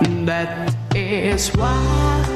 That is why.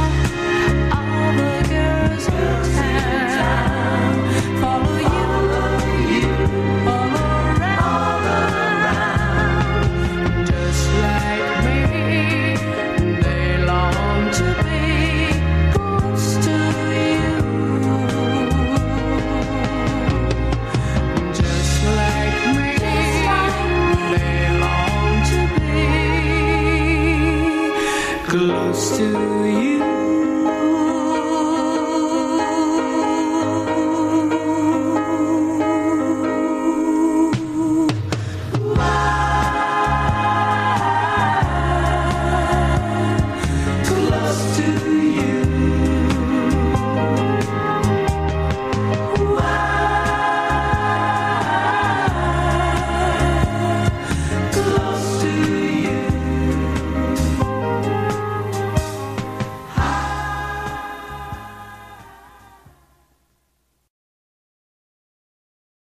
close to you.